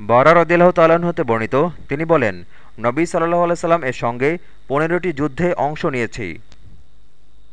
বারার রদিল্লাহ তাল্লাহ্ন হতে বর্ণিত, তিনি বলেন, নবী সাল্লাহ আলাইসাল্লাম এর সঙ্গে পনেরোটি যুদ্ধে অংশ নিয়েছি।